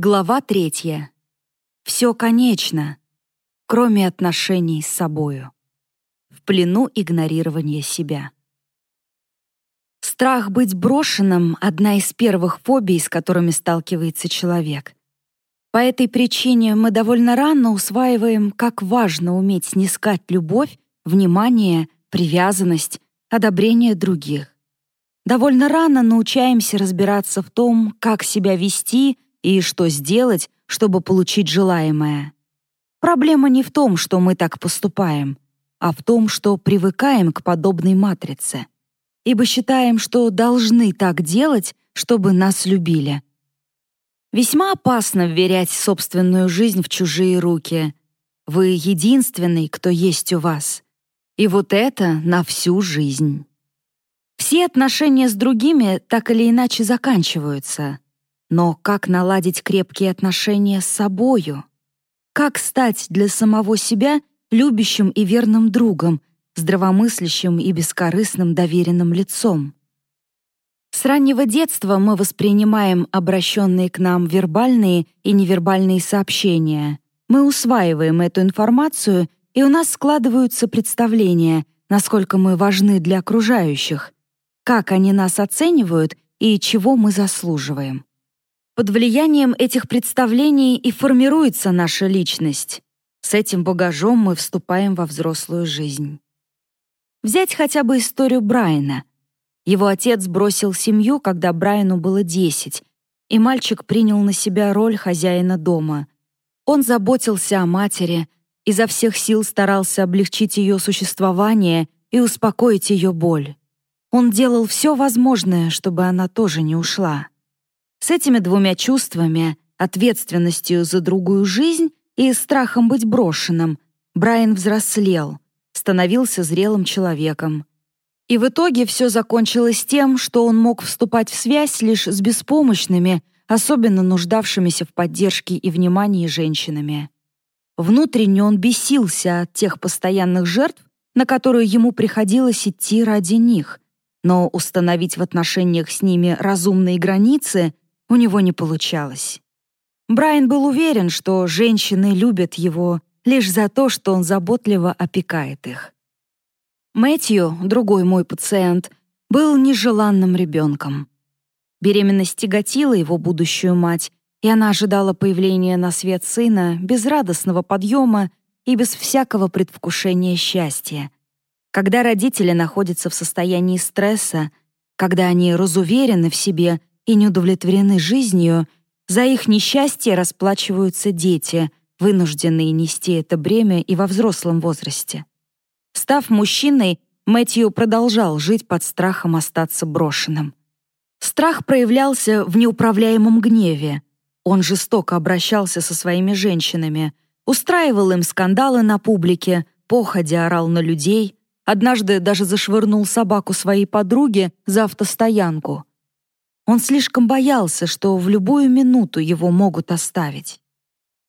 Глава третья. Все конечно, кроме отношений с собою. В плену игнорирования себя. Страх быть брошенным — одна из первых фобий, с которыми сталкивается человек. По этой причине мы довольно рано усваиваем, как важно уметь снискать любовь, внимание, привязанность, одобрение других. Довольно рано научаемся разбираться в том, как себя вести — и что сделать, чтобы получить желаемое. Проблема не в том, что мы так поступаем, а в том, что привыкаем к подобной матрице, ибо считаем, что должны так делать, чтобы нас любили. Весьма опасно вверять собственную жизнь в чужие руки. Вы единственный, кто есть у вас. И вот это на всю жизнь. Все отношения с другими так или иначе заканчиваются. Но как наладить крепкие отношения с собою? Как стать для самого себя любящим и верным другом, здравомыслящим и бескорыстным доверенным лицом? С раннего детства мы воспринимаем обращенные к нам вербальные и невербальные сообщения. Мы усваиваем эту информацию, и у нас складываются представления, насколько мы важны для окружающих, как они нас оценивают и чего мы заслуживаем. Под влиянием этих представлений и формируется наша личность. С этим багажом мы вступаем во взрослую жизнь. Взять хотя бы историю Брайана. Его отец бросил семью, когда Брайану было 10, и мальчик принял на себя роль хозяина дома. Он заботился о матери, изо всех сил старался облегчить ее существование и успокоить ее боль. Он делал все возможное, чтобы она тоже не ушла. С этими двумя чувствами, ответственностью за другую жизнь и страхом быть брошенным, Брайан взрослел, становился зрелым человеком. И в итоге все закончилось тем, что он мог вступать в связь лишь с беспомощными, особенно нуждавшимися в поддержке и внимании женщинами. Внутренне он бесился от тех постоянных жертв, на которые ему приходилось идти ради них, но установить в отношениях с ними разумные границы у него не получалось. Брайан был уверен, что женщины любят его лишь за то, что он заботливо опекает их. Мэтью, другой мой пациент, был нежеланным ребенком. Беременность тяготила его будущую мать, и она ожидала появления на свет сына без радостного подъема и без всякого предвкушения счастья. Когда родители находятся в состоянии стресса, когда они разуверены в себе и не удовлетворены жизнью, за их несчастье расплачиваются дети, вынужденные нести это бремя и во взрослом возрасте. Став мужчиной, Мэтью продолжал жить под страхом остаться брошенным. Страх проявлялся в неуправляемом гневе. Он жестоко обращался со своими женщинами, устраивал им скандалы на публике, походя орал на людей, однажды даже зашвырнул собаку своей подруге за автостоянку. Он слишком боялся, что в любую минуту его могут оставить.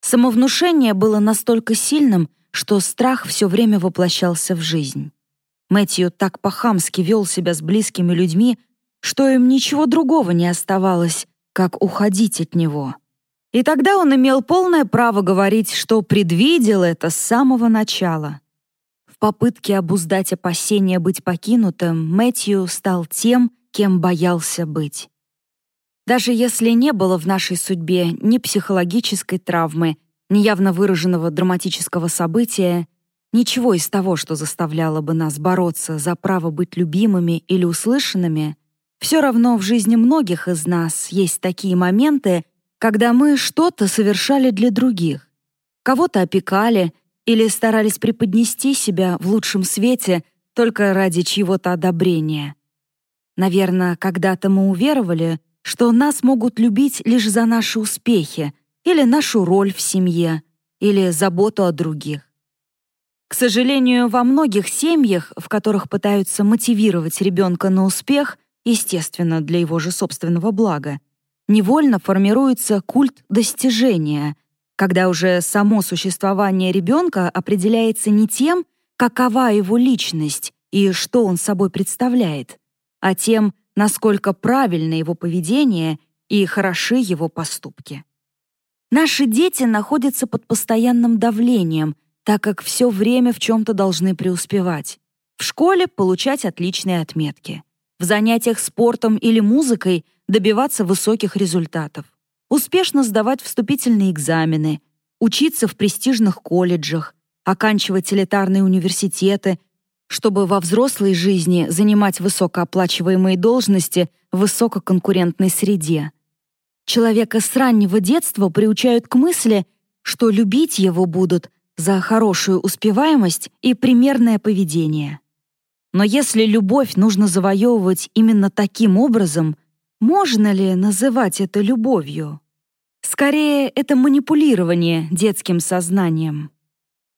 Самовнушение было настолько сильным, что страх все время воплощался в жизнь. Мэтью так по-хамски вел себя с близкими людьми, что им ничего другого не оставалось, как уходить от него. И тогда он имел полное право говорить, что предвидел это с самого начала. В попытке обуздать опасения быть покинутым, Мэтью стал тем, кем боялся быть. Даже если не было в нашей судьбе ни психологической травмы, ни явно выраженного драматического события, ничего из того, что заставляло бы нас бороться за право быть любимыми или услышанными, все равно в жизни многих из нас есть такие моменты, когда мы что-то совершали для других, кого-то опекали или старались преподнести себя в лучшем свете только ради чьего-то одобрения. Наверное, когда-то мы уверовали, что нас могут любить лишь за наши успехи или нашу роль в семье, или заботу о других. К сожалению, во многих семьях, в которых пытаются мотивировать ребенка на успех, естественно, для его же собственного блага, невольно формируется культ достижения, когда уже само существование ребенка определяется не тем, какова его личность и что он собой представляет, а тем, насколько правильно его поведение и хороши его поступки. Наши дети находятся под постоянным давлением, так как все время в чем-то должны преуспевать. В школе получать отличные отметки. В занятиях спортом или музыкой добиваться высоких результатов. Успешно сдавать вступительные экзамены, учиться в престижных колледжах, оканчивать элитарные университеты, чтобы во взрослой жизни занимать высокооплачиваемые должности в высококонкурентной среде. Человека с раннего детства приучают к мысли, что любить его будут за хорошую успеваемость и примерное поведение. Но если любовь нужно завоевывать именно таким образом, можно ли называть это любовью? Скорее, это манипулирование детским сознанием.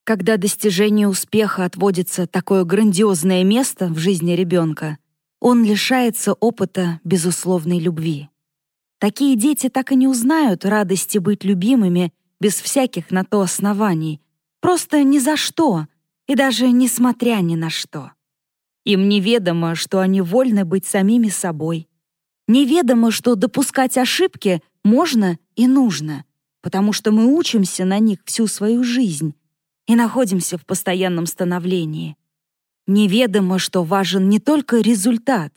Когда достижение успеха отводится такое грандиозное место в жизни ребенка, он лишается опыта безусловной любви. Такие дети так и не узнают радости быть любимыми без всяких на то оснований, просто ни за что и даже несмотря ни на что. Им неведомо, что они вольны быть самими собой. Неведомо, что допускать ошибки можно и нужно, потому что мы учимся на них всю свою жизнь и находимся в постоянном становлении. Неведомо, что важен не только результат,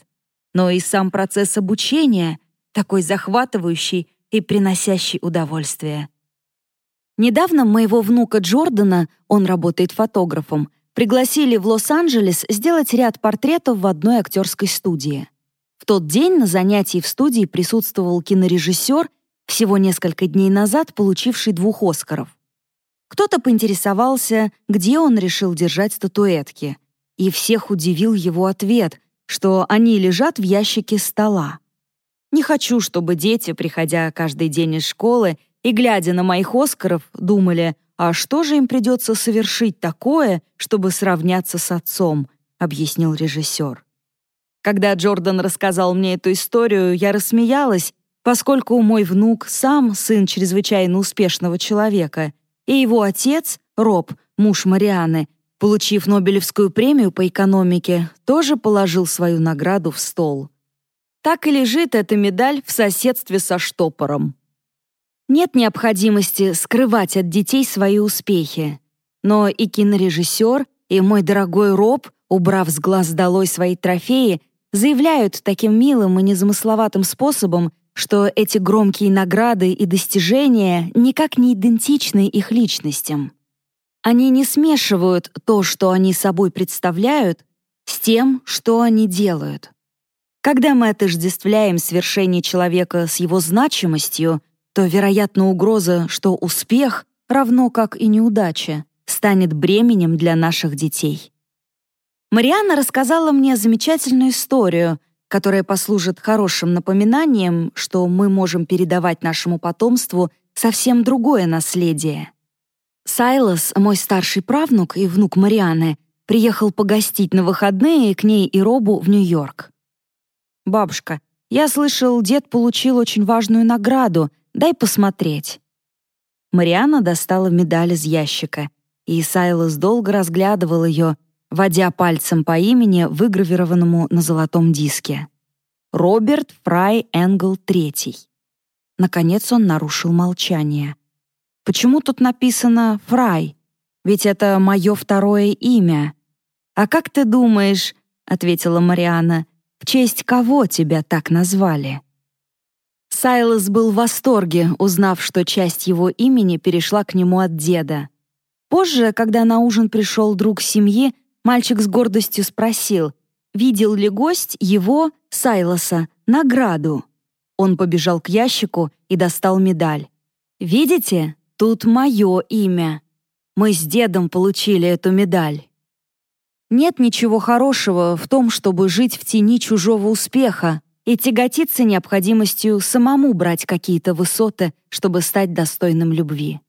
но и сам процесс обучения, такой захватывающий и приносящий удовольствие. Недавно моего внука Джордана, он работает фотографом, пригласили в Лос-Анджелес сделать ряд портретов в одной актерской студии. В тот день на занятии в студии присутствовал кинорежиссер, всего несколько дней назад получивший двух «Оскаров». Кто-то поинтересовался, где он решил держать статуэтки, и всех удивил его ответ, что они лежат в ящике стола. Не хочу, чтобы дети, приходя каждый день из школы и глядя на моих «Оскаров», думали, а что же им придется совершить такое, чтобы сравняться с отцом, объяснил режиссер. Когда Джордан рассказал мне эту историю, я рассмеялась, поскольку мой внук сам сын чрезвычайно успешного человека, и его отец, Роб, муж Марианы, получив Нобелевскую премию по экономике, тоже положил свою награду в стол. Так и лежит эта медаль в соседстве со штопором. Нет необходимости скрывать от детей свои успехи. Но и кинорежиссер, и мой дорогой Роб, убрав с глаз долой свои трофеи, заявляют таким милым и незамысловатым способом, что эти громкие награды и достижения никак не идентичны их личностям. Они не смешивают то, что они собой представляют, с тем, что они делают. Когда мы отождествляем свершение человека с его значимостью, то, вероятно, угроза, что успех, равно как и неудача, станет бременем для наших детей. Марианна рассказала мне замечательную историю, которая послужит хорошим напоминанием, что мы можем передавать нашему потомству совсем другое наследие. Сайлос, мой старший правнук и внук Марианы, приехал погостить на выходные к ней и Робу в Нью-Йорк. «Бабушка, я слышал, дед получил очень важную награду. Дай посмотреть». Мариана достала медаль из ящика, и Сайлос долго разглядывал ее, водя пальцем по имени, выгравированному на золотом диске. Роберт Фрай Энгл III. Наконец он нарушил молчание. «Почему тут написано «Фрай»? Ведь это мое второе имя». «А как ты думаешь?» — ответила Мариана. «В честь кого тебя так назвали?» Сайлос был в восторге, узнав, что часть его имени перешла к нему от деда. Позже, когда на ужин пришел друг семьи, Мальчик с гордостью спросил, видел ли гость его, Сайлоса, награду. Он побежал к ящику и достал медаль. «Видите, тут мое имя. Мы с дедом получили эту медаль». Нет ничего хорошего в том, чтобы жить в тени чужого успеха и тяготиться необходимостью самому брать какие-то высоты, чтобы стать достойным любви.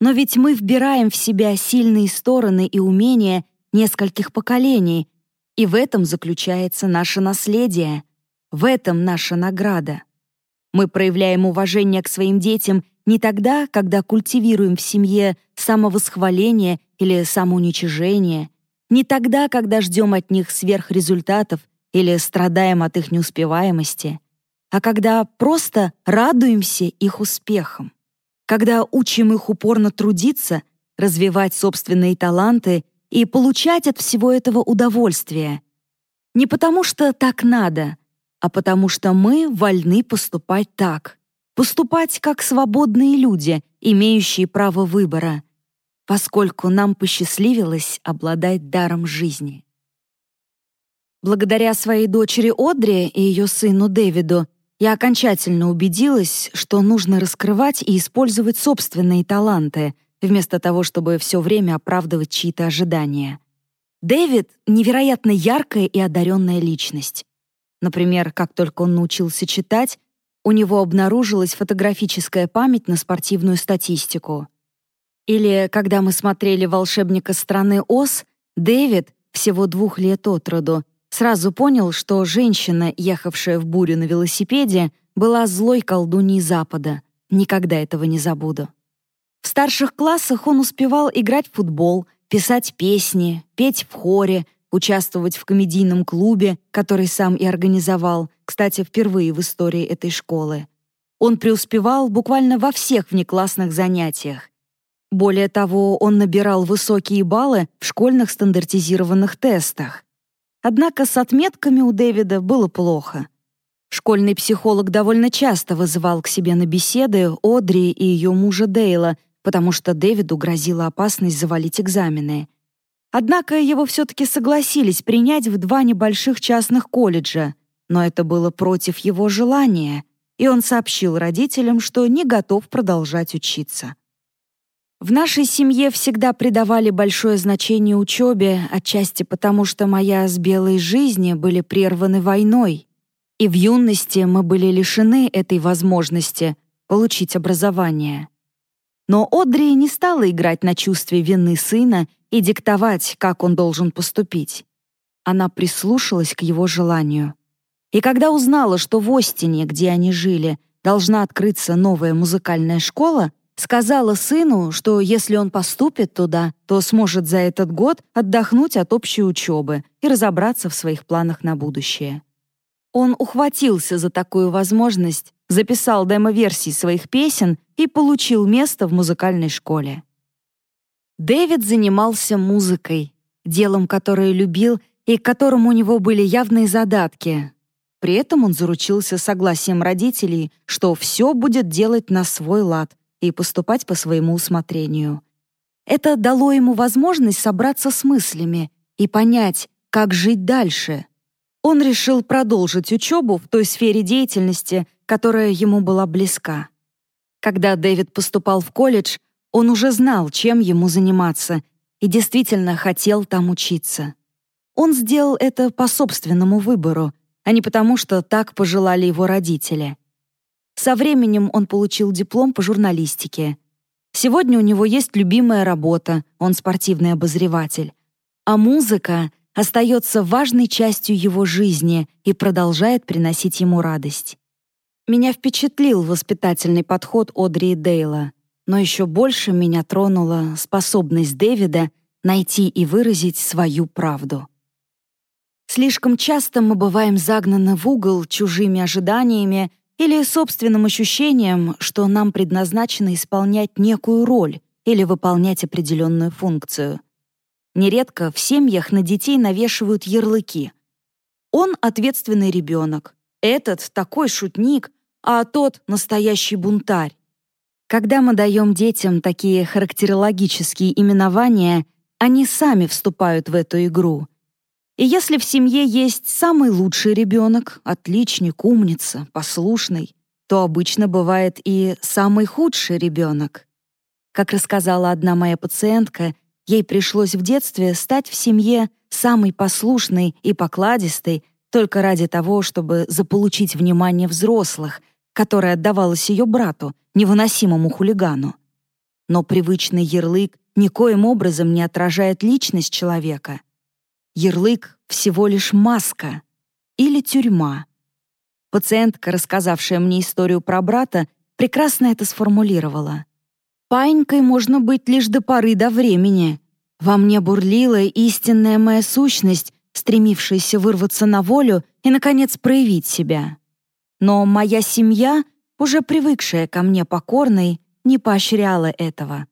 Но ведь мы вбираем в себя сильные стороны и умения нескольких поколений, и в этом заключается наше наследие, в этом наша награда. Мы проявляем уважение к своим детям не тогда, когда культивируем в семье самовосхваление или самоуничижение, не тогда, когда ждем от них сверхрезультатов или страдаем от их неуспеваемости, а когда просто радуемся их успехам. когда учим их упорно трудиться, развивать собственные таланты и получать от всего этого удовольствие. Не потому что так надо, а потому что мы вольны поступать так. Поступать как свободные люди, имеющие право выбора, поскольку нам посчастливилось обладать даром жизни. Благодаря своей дочери Одри и ее сыну Дэвиду я окончательно убедилась, что нужно раскрывать и использовать собственные таланты, вместо того, чтобы все время оправдывать чьи-то ожидания. Дэвид — невероятно яркая и одаренная личность. Например, как только он научился читать, у него обнаружилась фотографическая память на спортивную статистику. Или когда мы смотрели «Волшебника страны Оз», Дэвид, всего двух лет от роду, Сразу понял, что женщина, ехавшая в бурю на велосипеде, была злой колдуньей Запада. Никогда этого не забуду. В старших классах он успевал играть в футбол, писать песни, петь в хоре, участвовать в комедийном клубе, который сам и организовал, кстати, впервые в истории этой школы. Он преуспевал буквально во всех внеклассных занятиях. Более того, он набирал высокие баллы в школьных стандартизированных тестах. Однако с отметками у Дэвида было плохо. Школьный психолог довольно часто вызывал к себе на беседы Одри и ее мужа Дейла, потому что Дэвиду грозила опасность завалить экзамены. Однако его все-таки согласились принять в два небольших частных колледжа, но это было против его желания, и он сообщил родителям, что не готов продолжать учиться. В нашей семье всегда придавали большое значение учебе, отчасти потому, что моя с белой жизни были прерваны войной, и в юности мы были лишены этой возможности получить образование. Но Одри не стала играть на чувстве вины сына и диктовать, как он должен поступить. Она прислушалась к его желанию. И когда узнала, что в Остине, где они жили, должна открыться новая музыкальная школа, Сказала сыну, что если он поступит туда, то сможет за этот год отдохнуть от общей учебы и разобраться в своих планах на будущее. Он ухватился за такую возможность, записал демо-версии своих песен и получил место в музыкальной школе. Дэвид занимался музыкой, делом, которое любил и к которому у него были явные задатки. При этом он заручился согласием родителей, что все будет делать на свой лад, и поступать по своему усмотрению. Это дало ему возможность собраться с мыслями и понять, как жить дальше. Он решил продолжить учебу в той сфере деятельности, которая ему была близка. Когда Дэвид поступал в колледж, он уже знал, чем ему заниматься, и действительно хотел там учиться. Он сделал это по собственному выбору, а не потому, что так пожелали его родители. Со временем он получил диплом по журналистике. Сегодня у него есть любимая работа, он спортивный обозреватель. А музыка остается важной частью его жизни и продолжает приносить ему радость. Меня впечатлил воспитательный подход Одри и Дейла, но еще больше меня тронула способность Дэвида найти и выразить свою правду. Слишком часто мы бываем загнаны в угол чужими ожиданиями или собственным ощущением, что нам предназначено исполнять некую роль или выполнять определенную функцию. Нередко в семьях на детей навешивают ярлыки. Он ответственный ребенок, этот такой шутник, а тот настоящий бунтарь. Когда мы даем детям такие характерологические именования, они сами вступают в эту игру — и если в семье есть самый лучший ребенок, отличник, умница, послушный, то обычно бывает и самый худший ребенок. Как рассказала одна моя пациентка, ей пришлось в детстве стать в семье самой послушной и покладистой только ради того, чтобы заполучить внимание взрослых, которое отдавалось ее брату, невыносимому хулигану. Но привычный ярлык никоим образом не отражает личность человека — Ярлык — всего лишь маска или тюрьма. Пациентка, рассказавшая мне историю про брата, прекрасно это сформулировала. «Паинькой можно быть лишь до поры до времени. Во мне бурлила истинная моя сущность, стремившаяся вырваться на волю и, наконец, проявить себя. Но моя семья, уже привыкшая ко мне покорной, не поощряла этого.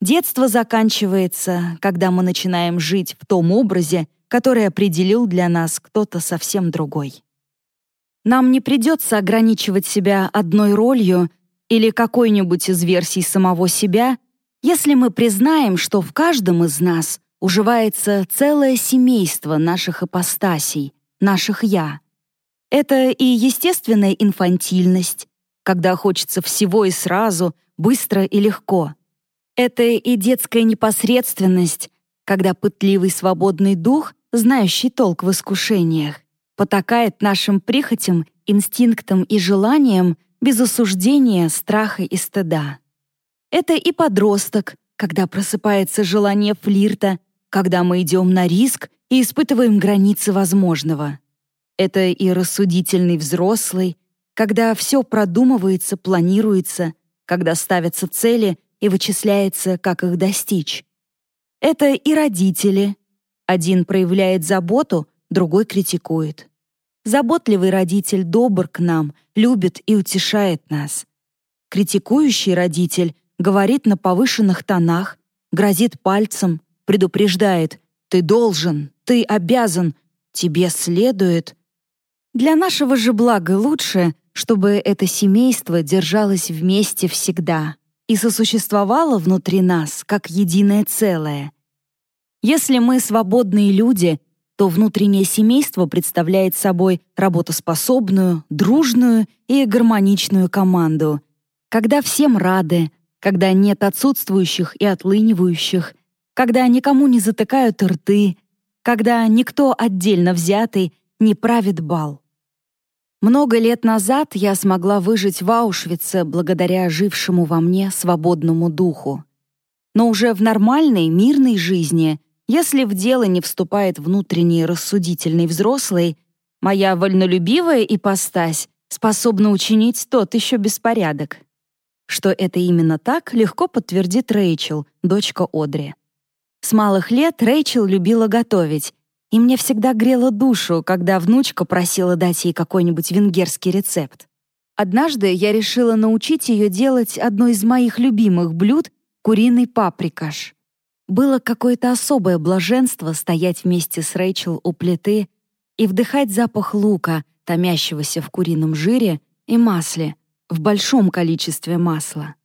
Детство заканчивается, когда мы начинаем жить в том образе, который определил для нас кто-то совсем другой. Нам не придется ограничивать себя одной ролью или какой-нибудь из версий самого себя, если мы признаем, что в каждом из нас уживается целое семейство наших ипостасей, наших «я». Это и естественная инфантильность, когда хочется всего и сразу, быстро и легко. Это и детская непосредственность, когда пытливый свободный дух, знающий толк в искушениях, потакает нашим прихотям, инстинктам и желаниям без осуждения, страха и стыда. Это и подросток, когда просыпается желание флирта, когда мы идем на риск и испытываем границы возможного. Это и рассудительный взрослый, когда все продумывается, планируется, когда ставятся цели и вычисляется, как их достичь. Это и родители. Один проявляет заботу, другой критикует. Заботливый родитель добр к нам, любит и утешает нас. Критикующий родитель говорит на повышенных тонах, грозит пальцем, предупреждает «ты должен», «ты обязан», «тебе следует». Для нашего же блага лучше, чтобы это семейство держалось вместе всегда и сосуществовало внутри нас как единое целое. Если мы свободные люди, то внутреннее семейство представляет собой работоспособную, дружную и гармоничную команду, когда всем рады, когда нет отсутствующих и отлынивающих, когда никому не затыкают рты, когда никто отдельно взятый не правит бал. Много лет назад я смогла выжить в Аушвице благодаря жившему во мне свободному духу. Но уже в нормальной, мирной жизни если в дело не вступает внутренний рассудительный взрослый, моя вольнолюбивая ипостась способна учинить тот еще беспорядок. Что это именно так, легко подтвердит Рэйчел, дочка Одри. С малых лет Рэйчел любила готовить, и мне всегда грело душу, когда внучка просила дать ей какой-нибудь венгерский рецепт. Однажды я решила научить ее делать одно из моих любимых блюд — куриный паприкаш. Было какое-то особое блаженство стоять вместе с Рэйчел у плиты и вдыхать запах лука, томящегося в курином жире и масле, в большом количестве масла.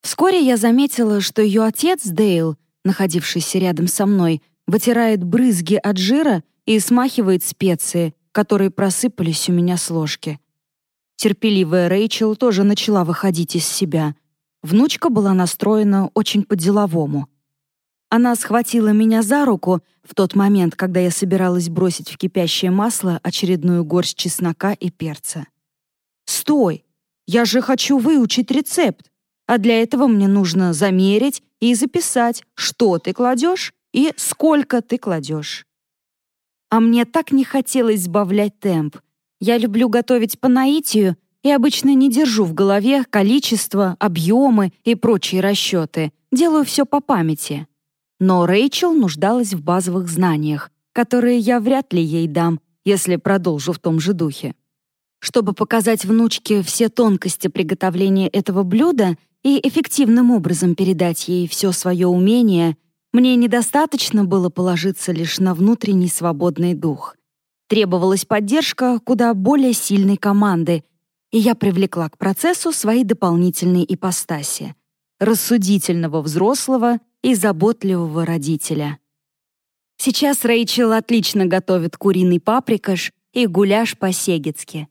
Вскоре я заметила, что ее отец Дейл, находившийся рядом со мной, вытирает брызги от жира и смахивает специи, которые просыпались у меня с ложки. Терпеливая Рэйчел тоже начала выходить из себя. Внучка была настроена очень по-деловому. Она схватила меня за руку в тот момент, когда я собиралась бросить в кипящее масло очередную горсть чеснока и перца. «Стой! Я же хочу выучить рецепт, а для этого мне нужно замерить и записать, что ты кладешь и сколько ты кладешь». А мне так не хотелось сбавлять темп. Я люблю готовить по наитию и обычно не держу в голове количество, объемы и прочие расчеты. Делаю все по памяти. Но Рэйчел нуждалась в базовых знаниях, которые я вряд ли ей дам, если продолжу в том же духе. Чтобы показать внучке все тонкости приготовления этого блюда и эффективным образом передать ей все свое умение, мне недостаточно было положиться лишь на внутренний свободный дух. Требовалась поддержка куда более сильной команды, и я привлекла к процессу свои дополнительные ипостаси — рассудительного взрослого и заботливого родителя. Сейчас Рэйчел отлично готовит куриный паприкаш и гуляш по-сегецки.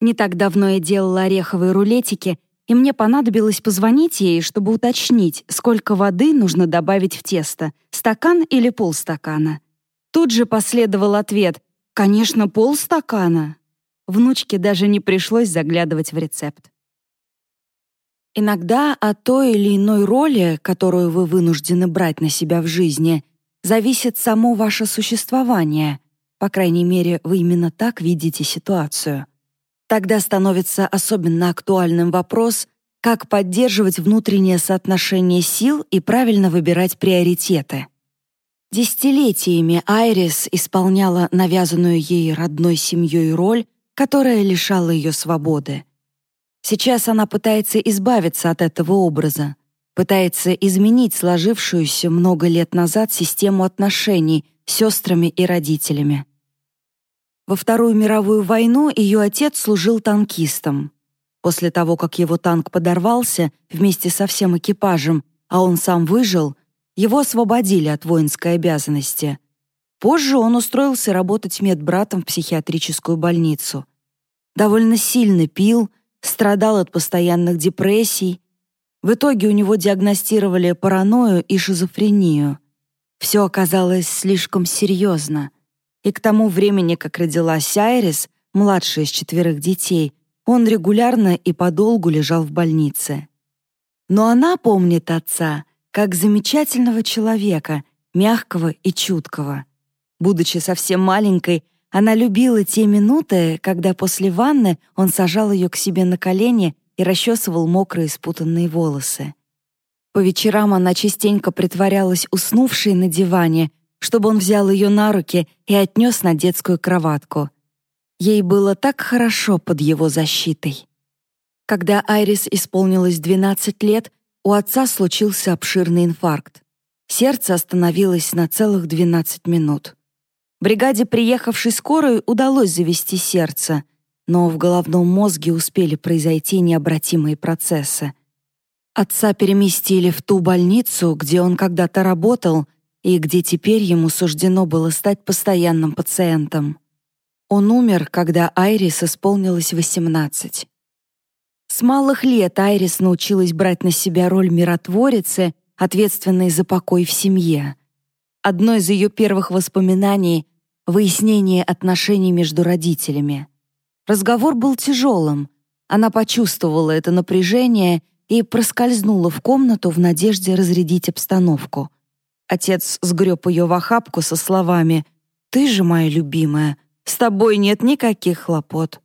Не так давно я делала ореховые рулетики, и мне понадобилось позвонить ей, чтобы уточнить, сколько воды нужно добавить в тесто, стакан или полстакана. Тут же последовал ответ «Конечно, полстакана». Внучке даже не пришлось заглядывать в рецепт. Иногда от той или иной роли, которую вы вынуждены брать на себя в жизни, зависит само ваше существование. По крайней мере, вы именно так видите ситуацию. Тогда становится особенно актуальным вопрос, как поддерживать внутреннее соотношение сил и правильно выбирать приоритеты. Десятилетиями Айрис исполняла навязанную ей родной семьей роль, которая лишала ее свободы. Сейчас она пытается избавиться от этого образа, пытается изменить сложившуюся много лет назад систему отношений с сестрами и родителями. Во Вторую мировую войну ее отец служил танкистом. После того, как его танк подорвался вместе со всем экипажем, а он сам выжил, его освободили от воинской обязанности. Позже он устроился работать медбратом в психиатрическую больницу. Довольно сильно пил, страдал от постоянных депрессий. В итоге у него диагностировали паранойю и шизофрению. Все оказалось слишком серьезно. И к тому времени, как родилась Айрис, младшая из четверых детей, он регулярно и подолгу лежал в больнице. Но она помнит отца как замечательного человека, мягкого и чуткого. Будучи совсем маленькой, она любила те минуты, когда после ванны он сажал ее к себе на колени и расчесывал мокрые спутанные волосы. По вечерам она частенько притворялась уснувшей на диване, чтобы он взял ее на руки и отнес на детскую кроватку. Ей было так хорошо под его защитой. Когда Айрис исполнилось 12 лет, у отца случился обширный инфаркт. Сердце остановилось на целых 12 минут. Бригаде, приехавшей скорой, удалось завести сердце, но в головном мозге успели произойти необратимые процессы. Отца переместили в ту больницу, где он когда-то работал, и где теперь ему суждено было стать постоянным пациентом. Он умер, когда Айрис исполнилось 18. С малых лет Айрис научилась брать на себя роль миротворицы, ответственной за покой в семье. Одно из ее первых воспоминаний — выяснение отношений между родителями. Разговор был тяжелым. Она почувствовала это напряжение и проскользнула в комнату в надежде разрядить обстановку. Отец сгреб ее в охапку со словами «Ты же моя любимая, с тобой нет никаких хлопот».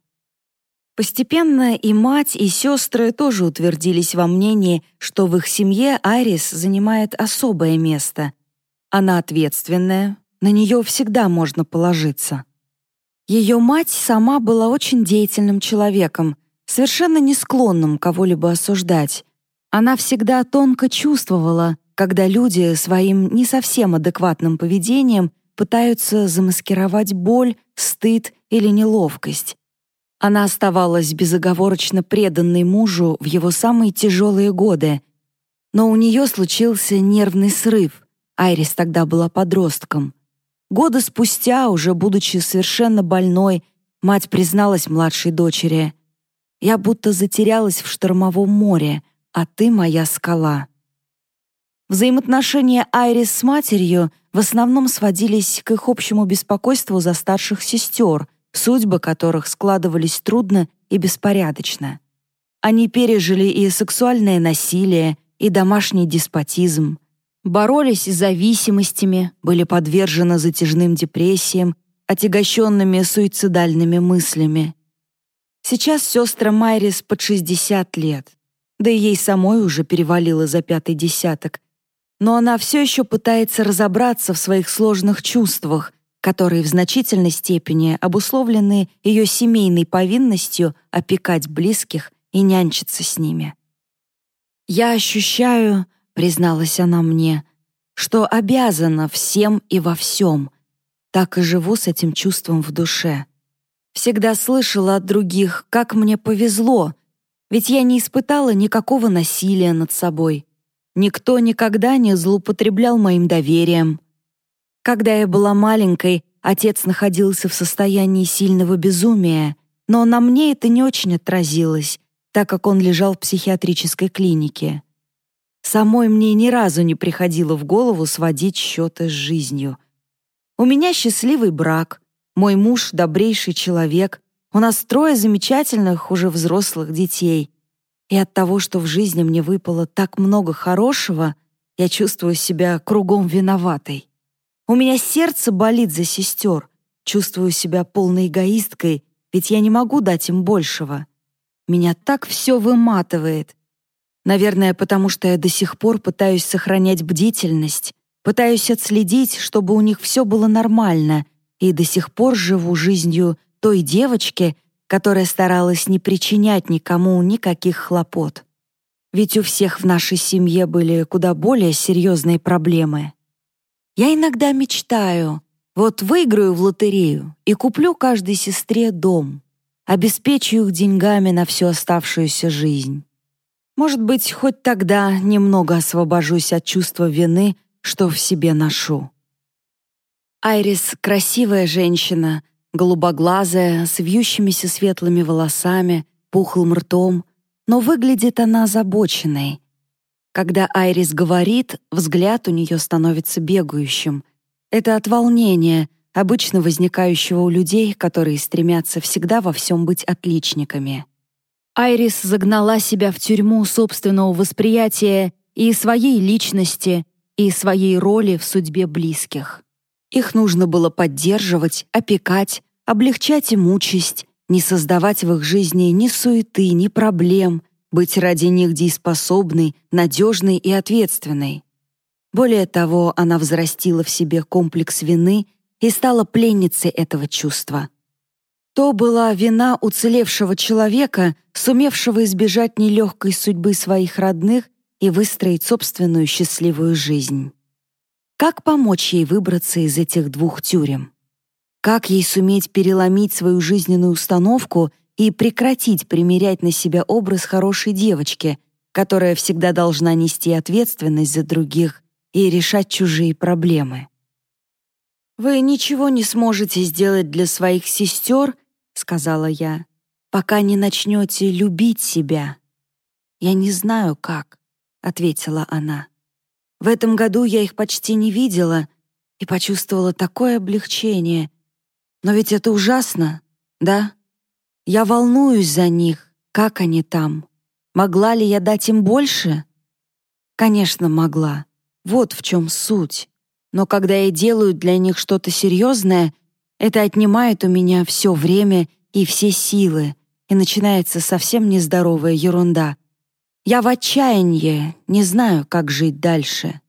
Постепенно и мать, и сестры тоже утвердились во мнении, что в их семье Айрис занимает особое место. Она ответственная, на нее всегда можно положиться. Ее мать сама была очень деятельным человеком, совершенно не склонным кого-либо осуждать. Она всегда тонко чувствовала, когда люди своим не совсем адекватным поведением пытаются замаскировать боль, стыд или неловкость. Она оставалась безоговорочно преданной мужу в его самые тяжелые годы, но у нее случился нервный срыв. Айрис тогда была подростком. Годы спустя, уже будучи совершенно больной, мать призналась младшей дочери. «Я будто затерялась в штормовом море, а ты моя скала». Взаимоотношения Айрис с матерью в основном сводились к их общему беспокойству за старших сестер, судьбы которых складывались трудно и беспорядочно. Они пережили и сексуальное насилие, и домашний деспотизм, боролись с зависимостями, были подвержены затяжным депрессиям, отягощенными суицидальными мыслями. Сейчас сестра Майрис под 60 лет, да и ей самой уже перевалило за пятый десяток, но она все еще пытается разобраться в своих сложных чувствах, которые в значительной степени обусловлены ее семейной повинностью опекать близких и нянчиться с ними. «Я ощущаю», — призналась она мне, «что обязана всем и во всем. Так и живу с этим чувством в душе. Всегда слышала от других, как мне повезло, ведь я не испытала никакого насилия над собой. Никто никогда не злоупотреблял моим доверием. Когда я была маленькой, отец находился в состоянии сильного безумия, но на мне это не очень отразилось, так как он лежал в психиатрической клинике. Самой мне ни разу не приходило в голову сводить счеты с жизнью. У меня счастливый брак, мой муж — добрейший человек, у нас трое замечательных, уже взрослых детей — и от того, что в жизни мне выпало так много хорошего, я чувствую себя кругом виноватой. У меня сердце болит за сестер, чувствую себя полной эгоисткой, ведь я не могу дать им большего. Меня так все выматывает. Наверное, потому что я до сих пор пытаюсь сохранять бдительность, пытаюсь отследить, чтобы у них все было нормально, и до сих пор живу жизнью той девочки, которая старалась не причинять никому никаких хлопот. Ведь у всех в нашей семье были куда более серьезные проблемы. Я иногда мечтаю, вот выиграю в лотерею и куплю каждой сестре дом, обеспечу их деньгами на всю оставшуюся жизнь. Может быть, хоть тогда немного освобожусь от чувства вины, что в себе ношу. Айрис — красивая женщина, голубоглазая, с вьющимися светлыми волосами, пухлым ртом, но выглядит она озабоченной. Когда Айрис говорит, взгляд у нее становится бегающим. Это от волнения, обычно возникающего у людей, которые стремятся всегда во всем быть отличниками. Айрис загнала себя в тюрьму собственного восприятия и своей личности, и своей роли в судьбе близких. Их нужно было поддерживать, опекать, облегчать им участь, не создавать в их жизни ни суеты, ни проблем, быть ради них дееспособной, надежной и ответственной. Более того, она взрастила в себе комплекс вины и стала пленницей этого чувства — то была вина уцелевшего человека, сумевшего избежать нелегкой судьбы своих родных и выстроить собственную счастливую жизнь. Как помочь ей выбраться из этих двух тюрем? Как ей суметь переломить свою жизненную установку и прекратить примерять на себя образ хорошей девочки, которая всегда должна нести ответственность за других и решать чужие проблемы? Вы ничего не сможете сделать для своих сестер, сказала я, пока не начнете любить себя. Я не знаю как, ответила она. В этом году я их почти не видела и почувствовала такое облегчение. Но ведь это ужасно, да? Я волнуюсь за них, как они там. Могла ли я дать им больше? Конечно, могла. Вот в чем суть. Но когда я делаю для них что-то серьезное, это отнимает у меня все время и все силы, и начинается совсем нездоровая ерунда. Я в отчаянии, не знаю, как жить дальше.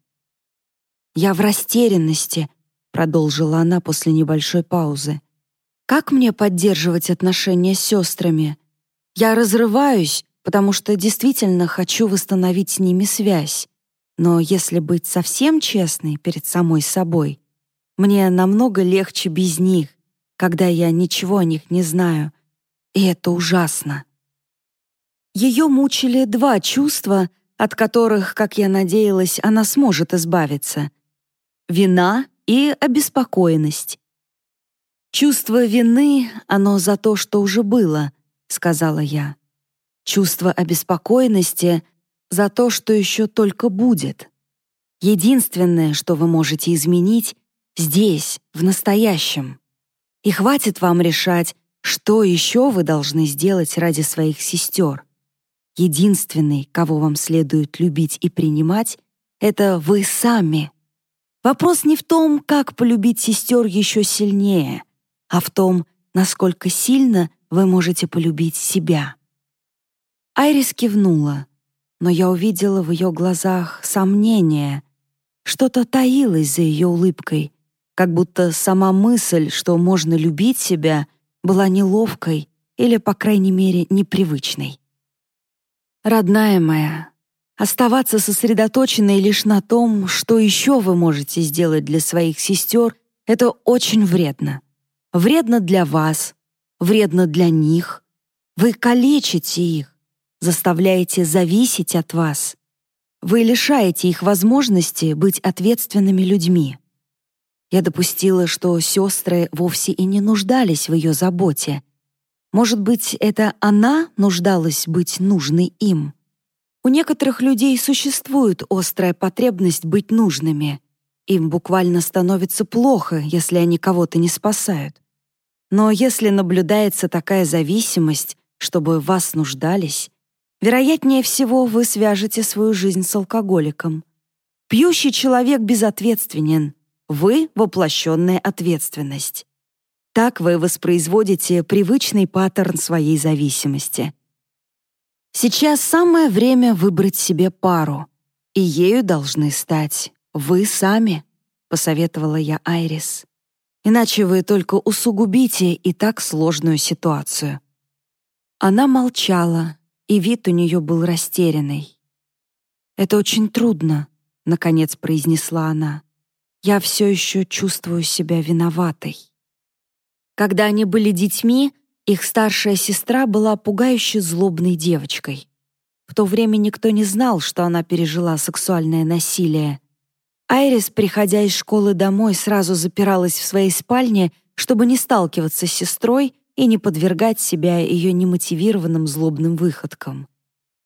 «Я в растерянности», — продолжила она после небольшой паузы. «Как мне поддерживать отношения с сестрами? Я разрываюсь, потому что действительно хочу восстановить с ними связь. Но если быть совсем честной перед самой собой, мне намного легче без них, когда я ничего о них не знаю. И это ужасно. Ее мучили два чувства, от которых, как я надеялась, она сможет избавиться. Вина и обеспокоенность. «Чувство вины — оно за то, что уже было», — сказала я. «Чувство обеспокоенности за то, что еще только будет. Единственное, что вы можете изменить, здесь, в настоящем. И хватит вам решать, что еще вы должны сделать ради своих сестер. Единственный, кого вам следует любить и принимать, это вы сами. Вопрос не в том, как полюбить сестер еще сильнее, а в том, насколько сильно вы можете полюбить себя. Айрис кивнула но я увидела в ее глазах сомнение. Что-то таилось за ее улыбкой, как будто сама мысль, что можно любить себя, была неловкой или, по крайней мере, непривычной. «Родная моя, оставаться сосредоточенной лишь на том, что еще вы можете сделать для своих сестер, это очень вредно. Вредно для вас, вредно для них. Вы калечите их, заставляете зависеть от вас. Вы лишаете их возможности быть ответственными людьми. Я допустила, что сестры вовсе и не нуждались в ее заботе. Может быть, это она нуждалась быть нужной им? У некоторых людей существует острая потребность быть нужными. Им буквально становится плохо, если они кого-то не спасают. Но если наблюдается такая зависимость, чтобы вас нуждались, Вероятнее всего, вы свяжете свою жизнь с алкоголиком. Пьющий человек безответственен. Вы — воплощенная ответственность. Так вы воспроизводите привычный паттерн своей зависимости. Сейчас самое время выбрать себе пару, и ею должны стать вы сами, посоветовала я Айрис. Иначе вы только усугубите и так сложную ситуацию. Она молчала, и вид у нее был растерянный. «Это очень трудно», — наконец произнесла она. «Я все еще чувствую себя виноватой». Когда они были детьми, их старшая сестра была пугающе злобной девочкой. В то время никто не знал, что она пережила сексуальное насилие. Айрис, приходя из школы домой, сразу запиралась в своей спальне, чтобы не сталкиваться с сестрой и не подвергать себя ее немотивированным злобным выходкам.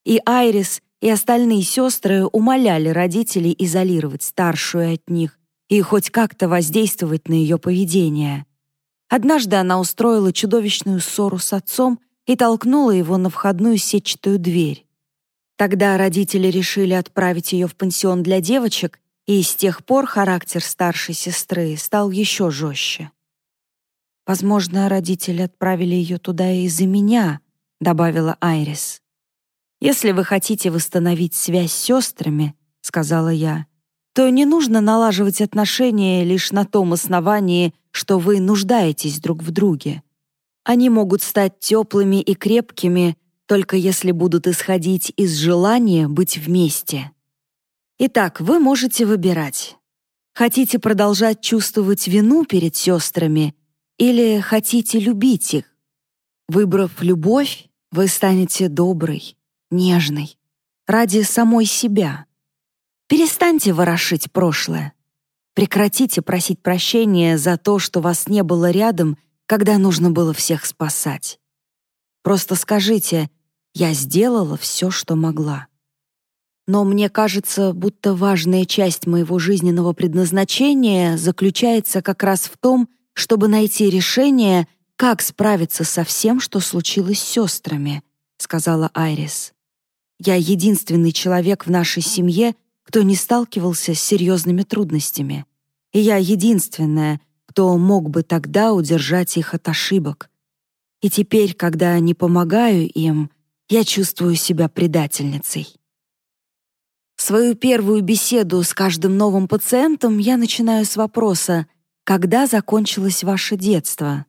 И Айрис, и остальные сестры умоляли родителей изолировать старшую от них и хоть как-то воздействовать на ее поведение. Однажды она устроила чудовищную ссору с отцом и толкнула его на входную сетчатую дверь. Тогда родители решили отправить ее в пансион для девочек, и с тех пор характер старшей сестры стал еще жестче. «Возможно, родители отправили ее туда из-за меня», — добавила Айрис. «Если вы хотите восстановить связь с сестрами», — сказала я, то не нужно налаживать отношения лишь на том основании, что вы нуждаетесь друг в друге. Они могут стать теплыми и крепкими, только если будут исходить из желания быть вместе. Итак, вы можете выбирать. Хотите продолжать чувствовать вину перед сестрами или хотите любить их? Выбрав любовь, вы станете доброй, нежной, ради самой себя. Перестаньте ворошить прошлое. Прекратите просить прощения за то, что вас не было рядом, когда нужно было всех спасать. Просто скажите «Я сделала все, что могла». Но мне кажется, будто важная часть моего жизненного предназначения заключается как раз в том, чтобы найти решение, как справиться со всем, что случилось с сестрами, сказала Айрис. Я единственный человек в нашей семье, кто не сталкивался с серьезными трудностями. И я единственная, кто мог бы тогда удержать их от ошибок. И теперь, когда не помогаю им, я чувствую себя предательницей. Свою первую беседу с каждым новым пациентом я начинаю с вопроса «Когда закончилось ваше детство?».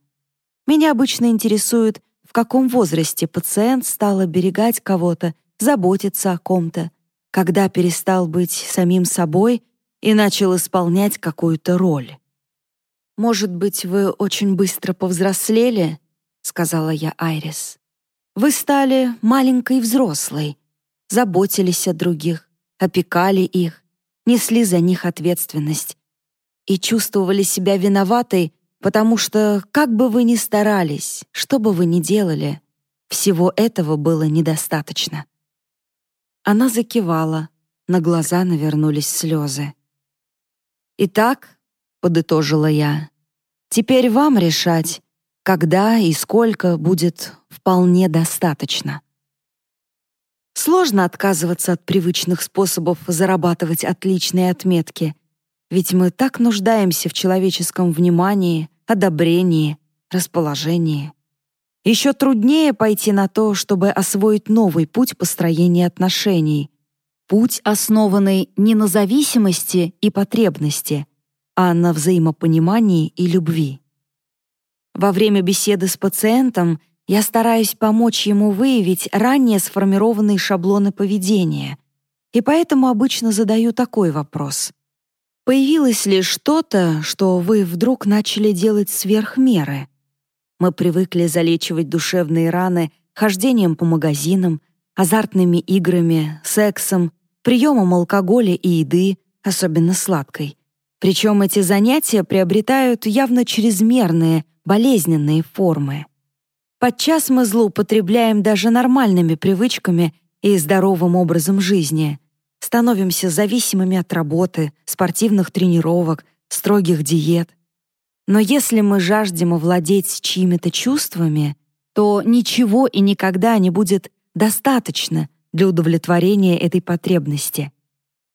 Меня обычно интересует, в каком возрасте пациент стал оберегать кого-то, заботиться о ком-то, когда перестал быть самим собой и начал исполнять какую-то роль. «Может быть, вы очень быстро повзрослели?» — сказала я Айрис. «Вы стали маленькой взрослой, заботились о других, опекали их, несли за них ответственность и чувствовали себя виноватой, потому что, как бы вы ни старались, что бы вы ни делали, всего этого было недостаточно. Она закивала, на глаза навернулись слезы. «Итак», — подытожила я, — «теперь вам решать, когда и сколько будет вполне достаточно». Сложно отказываться от привычных способов зарабатывать отличные отметки, ведь мы так нуждаемся в человеческом внимании, одобрении, расположении. Еще труднее пойти на то, чтобы освоить новый путь построения отношений. Путь, основанный не на зависимости и потребности, а на взаимопонимании и любви. Во время беседы с пациентом я стараюсь помочь ему выявить ранее сформированные шаблоны поведения, и поэтому обычно задаю такой вопрос. Появилось ли что-то, что вы вдруг начали делать сверх меры? Мы привыкли залечивать душевные раны хождением по магазинам, азартными играми, сексом, приемом алкоголя и еды, особенно сладкой. Причем эти занятия приобретают явно чрезмерные, болезненные формы. Подчас мы злоупотребляем даже нормальными привычками и здоровым образом жизни, становимся зависимыми от работы, спортивных тренировок, строгих диет — но если мы жаждем овладеть чьими-то чувствами, то ничего и никогда не будет достаточно для удовлетворения этой потребности.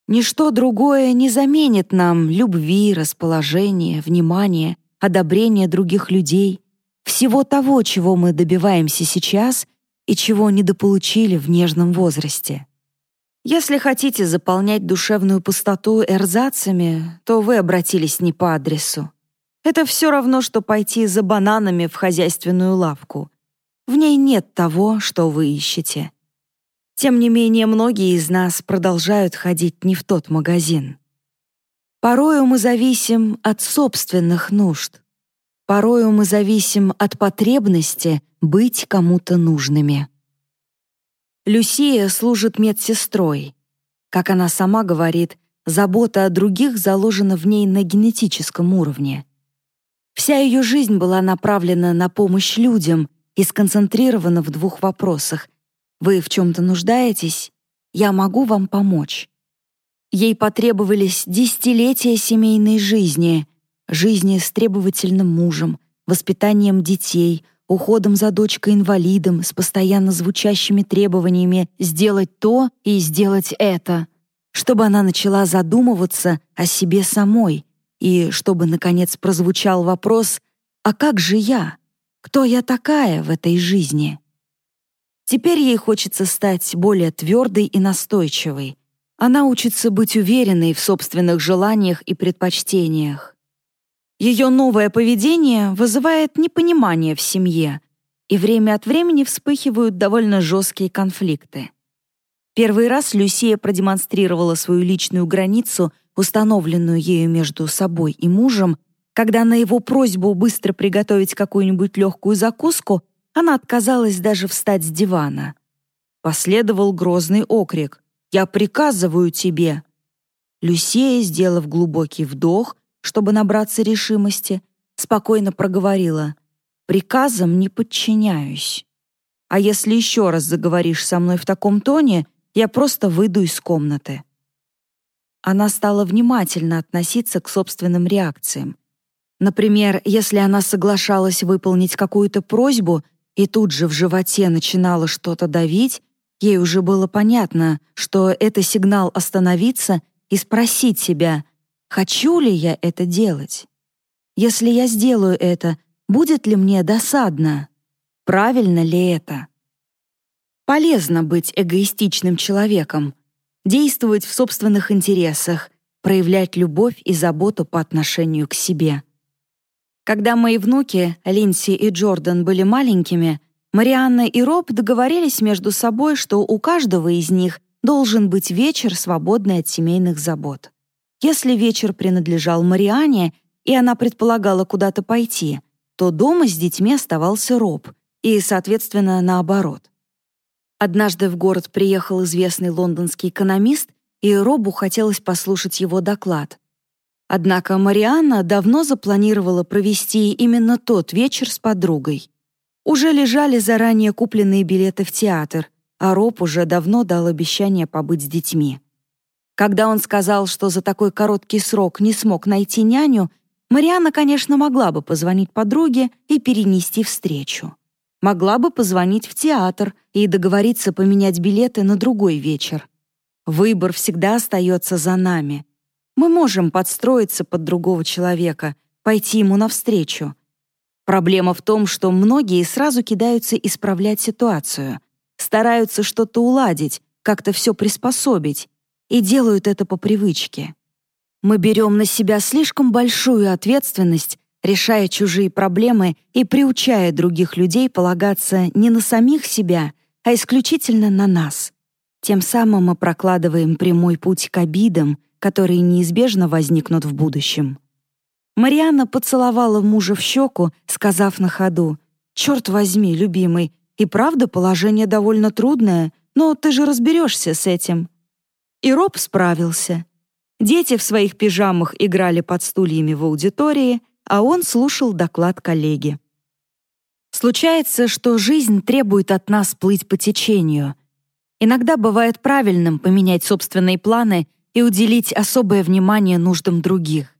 Ничто другое не заменит нам любви, расположения, внимания, одобрения других людей, всего того, чего мы добиваемся сейчас и чего недополучили в нежном возрасте. Если хотите заполнять душевную пустоту эрзацами, то вы обратились не по адресу. Это все равно, что пойти за бананами в хозяйственную лавку. В ней нет того, что вы ищете. Тем не менее, многие из нас продолжают ходить не в тот магазин. Порою мы зависим от собственных нужд. Порою мы зависим от потребности быть кому-то нужными. Люсия служит медсестрой. Как она сама говорит, забота о других заложена в ней на генетическом уровне. Вся ее жизнь была направлена на помощь людям и сконцентрирована в двух вопросах. Вы в чем-то нуждаетесь? Я могу вам помочь. Ей потребовались десятилетия семейной жизни, жизни с требовательным мужем, воспитанием детей, уходом за дочкой-инвалидом с постоянно звучащими требованиями сделать то и сделать это, чтобы она начала задумываться о себе самой и чтобы, наконец, прозвучал вопрос «А как же я? Кто я такая в этой жизни?» Теперь ей хочется стать более твердой и настойчивой, она учится быть уверенной в собственных желаниях и предпочтениях. Ее новое поведение вызывает непонимание в семье, и время от времени вспыхивают довольно жесткие конфликты. Первый раз Люсия продемонстрировала свою личную границу, установленную ею между собой и мужем, когда на его просьбу быстро приготовить какую-нибудь легкую закуску она отказалась даже встать с дивана. Последовал грозный окрик. Я приказываю тебе». Люсия, сделав глубокий вдох, чтобы набраться решимости, спокойно проговорила. «Приказам не подчиняюсь. А если еще раз заговоришь со мной в таком тоне, я просто выйду из комнаты». Она стала внимательно относиться к собственным реакциям. Например, если она соглашалась выполнить какую-то просьбу и тут же в животе начинала что-то давить, Ей уже было понятно, что это сигнал остановиться и спросить себя, хочу ли я это делать. Если я сделаю это, будет ли мне досадно? Правильно ли это? Полезно быть эгоистичным человеком, действовать в собственных интересах, проявлять любовь и заботу по отношению к себе. Когда мои внуки, Линси и Джордан, были маленькими, Марианна и Роб договорились между собой, что у каждого из них должен быть вечер, свободный от семейных забот. Если вечер принадлежал Мариане, и она предполагала куда-то пойти, то дома с детьми оставался Роб, и, соответственно, наоборот. Однажды в город приехал известный лондонский экономист, и Робу хотелось послушать его доклад. Однако Марианна давно запланировала провести именно тот вечер с подругой. Уже лежали заранее купленные билеты в театр, а Роб уже давно дал обещание побыть с детьми. Когда он сказал, что за такой короткий срок не смог найти няню, Марианна, конечно, могла бы позвонить подруге и перенести встречу. Могла бы позвонить в театр и договориться поменять билеты на другой вечер. Выбор всегда остается за нами. Мы можем подстроиться под другого человека, пойти ему навстречу, Проблема в том, что многие сразу кидаются исправлять ситуацию, стараются что-то уладить, как-то все приспособить, и делают это по привычке. Мы берем на себя слишком большую ответственность, решая чужие проблемы и приучая других людей полагаться не на самих себя, а исключительно на нас. Тем самым мы прокладываем прямой путь к обидам, которые неизбежно возникнут в будущем. Марианна поцеловала мужа в щеку, сказав на ходу, «Черт возьми, любимый, и правда положение довольно трудное, но ты же разберешься с этим». И Роб справился. Дети в своих пижамах играли под стульями в аудитории, а он слушал доклад коллеги. Случается, что жизнь требует от нас плыть по течению. Иногда бывает правильным поменять собственные планы и уделить особое внимание нуждам других.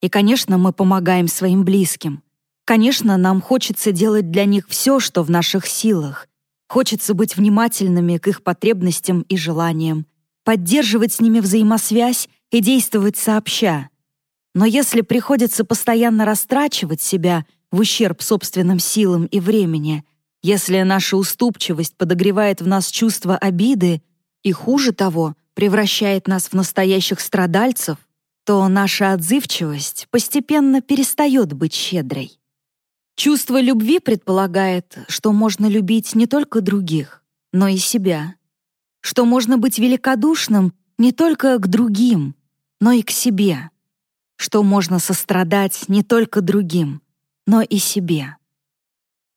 И, конечно, мы помогаем своим близким. Конечно, нам хочется делать для них все, что в наших силах. Хочется быть внимательными к их потребностям и желаниям, поддерживать с ними взаимосвязь и действовать сообща. Но если приходится постоянно растрачивать себя в ущерб собственным силам и времени, если наша уступчивость подогревает в нас чувство обиды и, хуже того, превращает нас в настоящих страдальцев, то наша отзывчивость постепенно перестает быть щедрой. Чувство любви предполагает, что можно любить не только других, но и себя. Что можно быть великодушным не только к другим, но и к себе. Что можно сострадать не только другим, но и себе.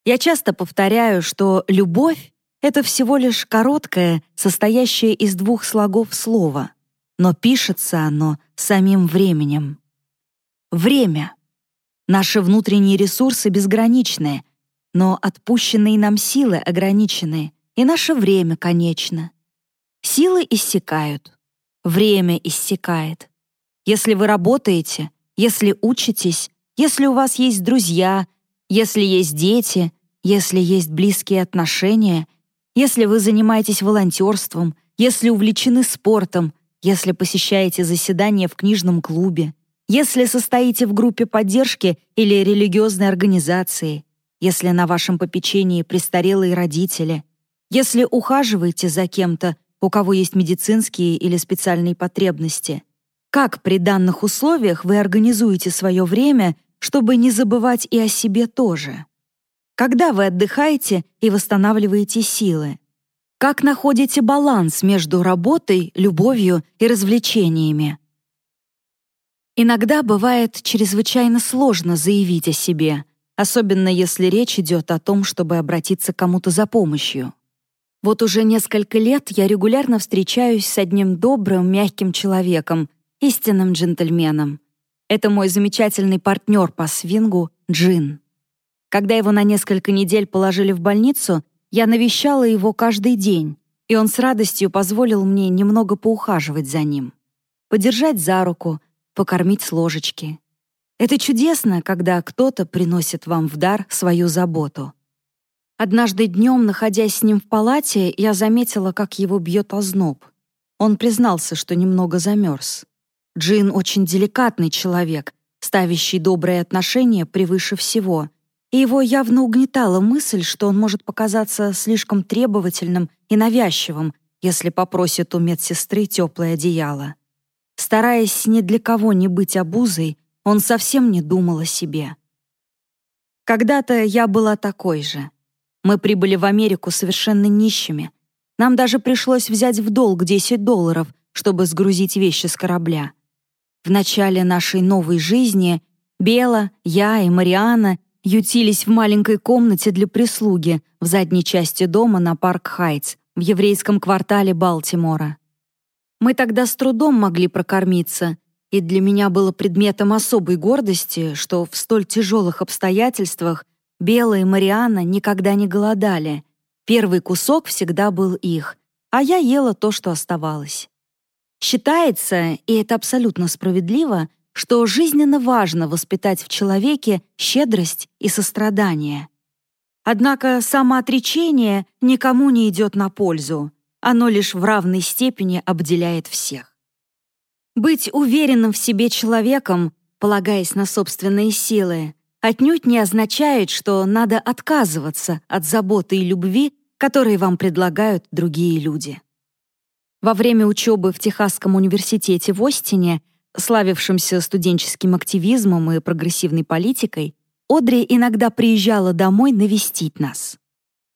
Я часто повторяю, что любовь — это всего лишь короткое, состоящее из двух слогов слова, но пишется оно самим временем. Время. Наши внутренние ресурсы безграничны, но отпущенные нам силы ограничены, и наше время конечно. Силы иссякают, время иссякает. Если вы работаете, если учитесь, если у вас есть друзья, если есть дети, если есть близкие отношения, если вы занимаетесь волонтерством, если увлечены спортом, если посещаете заседания в книжном клубе, если состоите в группе поддержки или религиозной организации, если на вашем попечении престарелые родители, если ухаживаете за кем-то, у кого есть медицинские или специальные потребности, как при данных условиях вы организуете свое время, чтобы не забывать и о себе тоже? Когда вы отдыхаете и восстанавливаете силы? Как находите баланс между работой, любовью и развлечениями? Иногда бывает чрезвычайно сложно заявить о себе, особенно если речь идет о том, чтобы обратиться к кому-то за помощью. Вот уже несколько лет я регулярно встречаюсь с одним добрым, мягким человеком, истинным джентльменом. Это мой замечательный партнер по свингу Джин. Когда его на несколько недель положили в больницу, я навещала его каждый день, и он с радостью позволил мне немного поухаживать за ним. Подержать за руку — покормить с ложечки. Это чудесно, когда кто-то приносит вам в дар свою заботу. Однажды днем, находясь с ним в палате, я заметила, как его бьет озноб. Он признался, что немного замерз. Джин очень деликатный человек, ставящий добрые отношения превыше всего, и его явно угнетала мысль, что он может показаться слишком требовательным и навязчивым, если попросит у медсестры теплое одеяло. Стараясь ни для кого не быть обузой, он совсем не думал о себе. Когда-то я была такой же. Мы прибыли в Америку совершенно нищими. Нам даже пришлось взять в долг 10 долларов, чтобы сгрузить вещи с корабля. В начале нашей новой жизни Бела, я и Мариана ютились в маленькой комнате для прислуги в задней части дома на Парк-Хайтс в еврейском квартале Балтимора. Мы тогда с трудом могли прокормиться, и для меня было предметом особой гордости, что в столь тяжелых обстоятельствах Белла и Марианна никогда не голодали. Первый кусок всегда был их, а я ела то, что оставалось. Считается, и это абсолютно справедливо, что жизненно важно воспитать в человеке щедрость и сострадание. Однако самоотречение никому не идет на пользу оно лишь в равной степени обделяет всех. Быть уверенным в себе человеком, полагаясь на собственные силы, отнюдь не означает, что надо отказываться от заботы и любви, которые вам предлагают другие люди. Во время учебы в Техасском университете в Остине, славившемся студенческим активизмом и прогрессивной политикой, Одри иногда приезжала домой навестить нас.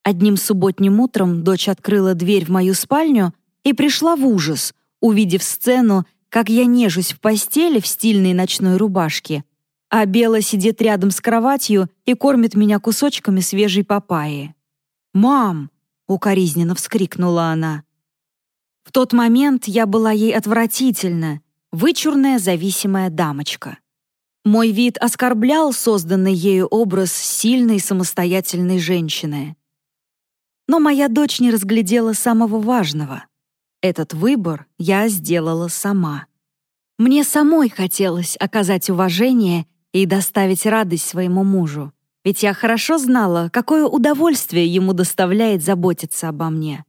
Одним субботним утром дочь открыла дверь в мою спальню и пришла в ужас, увидев сцену, как я нежусь в постели в стильной ночной рубашке, а Бела сидит рядом с кроватью и кормит меня кусочками свежей папайи. «Мам!» — укоризненно вскрикнула она. В тот момент я была ей отвратительна, вычурная зависимая дамочка. Мой вид оскорблял созданный ею образ сильной самостоятельной женщины. Но моя дочь не разглядела самого важного. Этот выбор я сделала сама. Мне самой хотелось оказать уважение и доставить радость своему мужу, ведь я хорошо знала, какое удовольствие ему доставляет заботиться обо мне.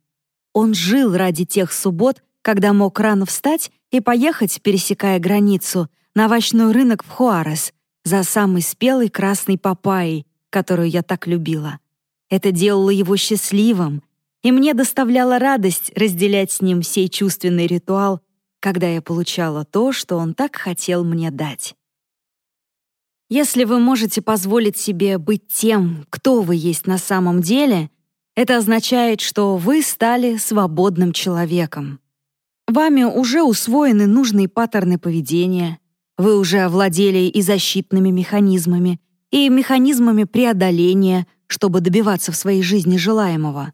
Он жил ради тех суббот, когда мог рано встать и поехать, пересекая границу, на овощной рынок в Хуарес за самой спелой красной папайей, которую я так любила. Это делало его счастливым, и мне доставляло радость разделять с ним сей чувственный ритуал, когда я получала то, что он так хотел мне дать. Если вы можете позволить себе быть тем, кто вы есть на самом деле, это означает, что вы стали свободным человеком. Вами уже усвоены нужные паттерны поведения, вы уже овладели и защитными механизмами, и механизмами преодоления, чтобы добиваться в своей жизни желаемого.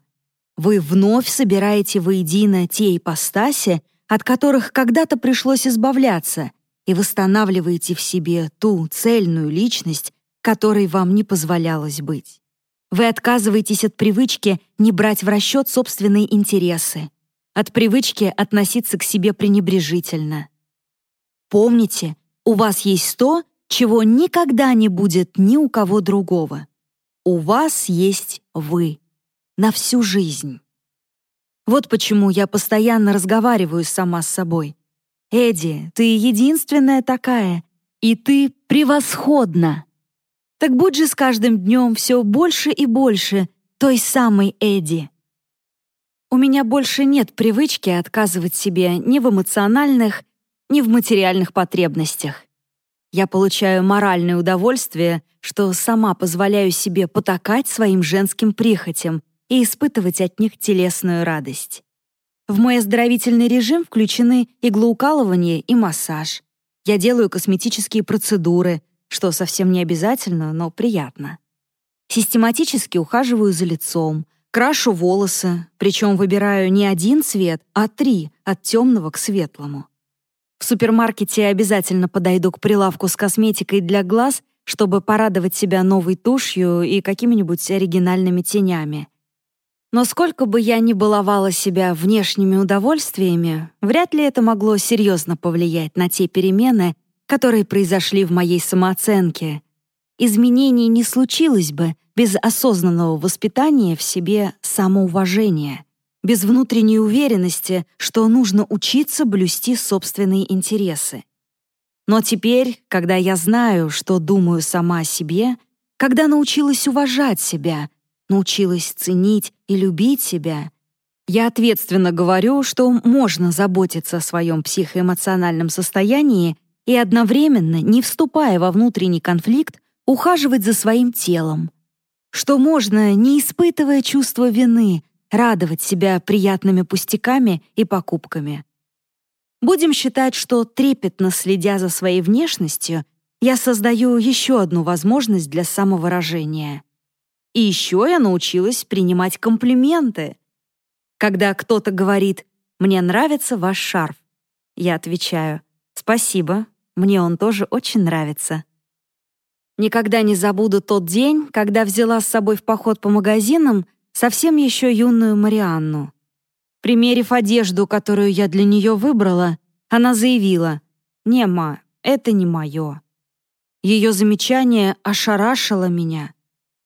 Вы вновь собираете воедино те ипостаси, от которых когда-то пришлось избавляться, и восстанавливаете в себе ту цельную личность, которой вам не позволялось быть. Вы отказываетесь от привычки не брать в расчет собственные интересы, от привычки относиться к себе пренебрежительно. Помните, у вас есть то, чего никогда не будет ни у кого другого. У вас есть вы. На всю жизнь. Вот почему я постоянно разговариваю сама с собой. «Эдди, ты единственная такая, и ты превосходна!» Так будь же с каждым днем все больше и больше той самой Эдди. У меня больше нет привычки отказывать себе ни в эмоциональных, ни в материальных потребностях. Я получаю моральное удовольствие, что сама позволяю себе потакать своим женским прихотям и испытывать от них телесную радость. В мой оздоровительный режим включены иглоукалывание и массаж. Я делаю косметические процедуры, что совсем не обязательно, но приятно. Систематически ухаживаю за лицом, крашу волосы, причем выбираю не один цвет, а три, от темного к светлому. В супермаркете обязательно подойду к прилавку с косметикой для глаз, чтобы порадовать себя новой тушью и какими-нибудь оригинальными тенями. Но сколько бы я ни баловала себя внешними удовольствиями, вряд ли это могло серьезно повлиять на те перемены, которые произошли в моей самооценке. Изменений не случилось бы без осознанного воспитания в себе самоуважения без внутренней уверенности, что нужно учиться блюсти собственные интересы. Но теперь, когда я знаю, что думаю сама о себе, когда научилась уважать себя, научилась ценить и любить себя, я ответственно говорю, что можно заботиться о своем психоэмоциональном состоянии и одновременно, не вступая во внутренний конфликт, ухаживать за своим телом, что можно, не испытывая чувства вины, радовать себя приятными пустяками и покупками. Будем считать, что трепетно следя за своей внешностью, я создаю еще одну возможность для самовыражения. И еще я научилась принимать комплименты. Когда кто-то говорит «Мне нравится ваш шарф», я отвечаю «Спасибо, мне он тоже очень нравится». Никогда не забуду тот день, когда взяла с собой в поход по магазинам совсем еще юную Марианну. Примерив одежду, которую я для нее выбрала, она заявила «Не, ма, это не мое». Ее замечание ошарашило меня.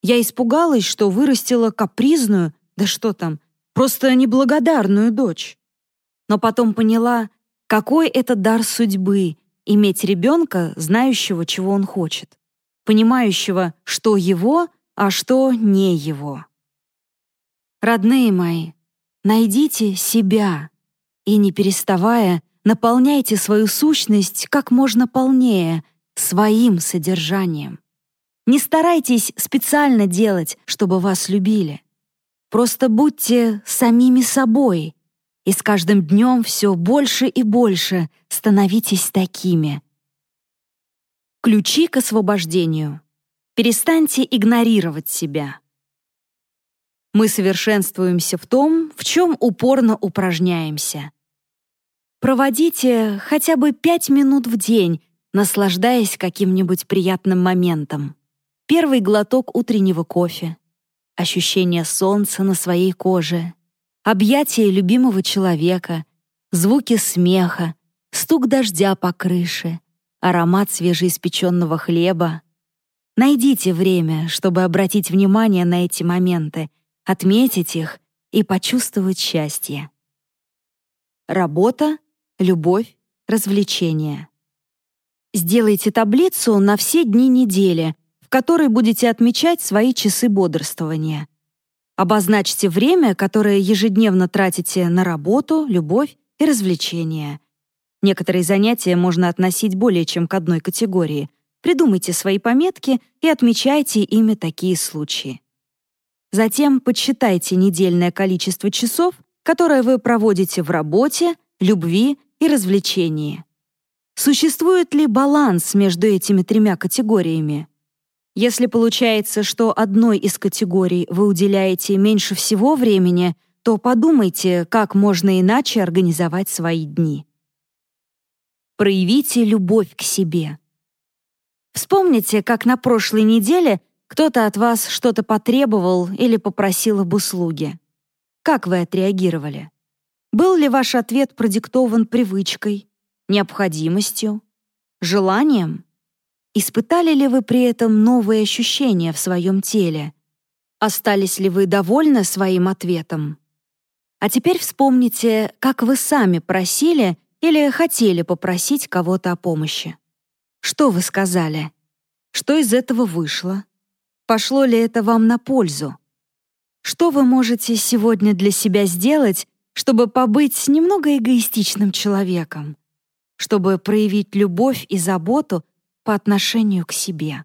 Я испугалась, что вырастила капризную, да что там, просто неблагодарную дочь. Но потом поняла, какой это дар судьбы — иметь ребенка, знающего, чего он хочет, понимающего, что его, а что не его. Родные мои, найдите себя и, не переставая, наполняйте свою сущность как можно полнее своим содержанием. Не старайтесь специально делать, чтобы вас любили. Просто будьте самими собой, и с каждым днем все больше и больше становитесь такими. Ключи к освобождению. Перестаньте игнорировать себя. Мы совершенствуемся в том, в чем упорно упражняемся. Проводите хотя бы пять минут в день, наслаждаясь каким-нибудь приятным моментом. Первый глоток утреннего кофе, ощущение солнца на своей коже, объятие любимого человека, звуки смеха, стук дождя по крыше, аромат свежеиспеченного хлеба. Найдите время, чтобы обратить внимание на эти моменты отметить их и почувствовать счастье. Работа, любовь, развлечения. Сделайте таблицу на все дни недели, в которой будете отмечать свои часы бодрствования. Обозначьте время, которое ежедневно тратите на работу, любовь и развлечения. Некоторые занятия можно относить более чем к одной категории. Придумайте свои пометки и отмечайте ими такие случаи. Затем подсчитайте недельное количество часов, которое вы проводите в работе, любви и развлечении. Существует ли баланс между этими тремя категориями? Если получается, что одной из категорий вы уделяете меньше всего времени, то подумайте, как можно иначе организовать свои дни. Проявите любовь к себе. Вспомните, как на прошлой неделе кто-то от вас что-то потребовал или попросил об услуге. Как вы отреагировали? Был ли ваш ответ продиктован привычкой, необходимостью, желанием? Испытали ли вы при этом новые ощущения в своем теле? Остались ли вы довольны своим ответом? А теперь вспомните, как вы сами просили или хотели попросить кого-то о помощи. Что вы сказали? Что из этого вышло? Пошло ли это вам на пользу? Что вы можете сегодня для себя сделать, чтобы побыть немного эгоистичным человеком? Чтобы проявить любовь и заботу по отношению к себе?